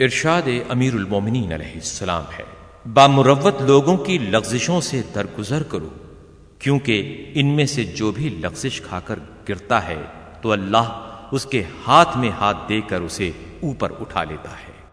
ارشاد امیر المومنین علیہ السلام ہے۔ بامروت لوگوں کی لغزشوں سے درگزر کرو، کیونکہ ان میں سے جو بھی لغزش کھا کر گرتا ہے، تو اللہ اس کے ہاتھ میں ہاتھ دے کر اسے اوپر اٹھا لیتا ہے۔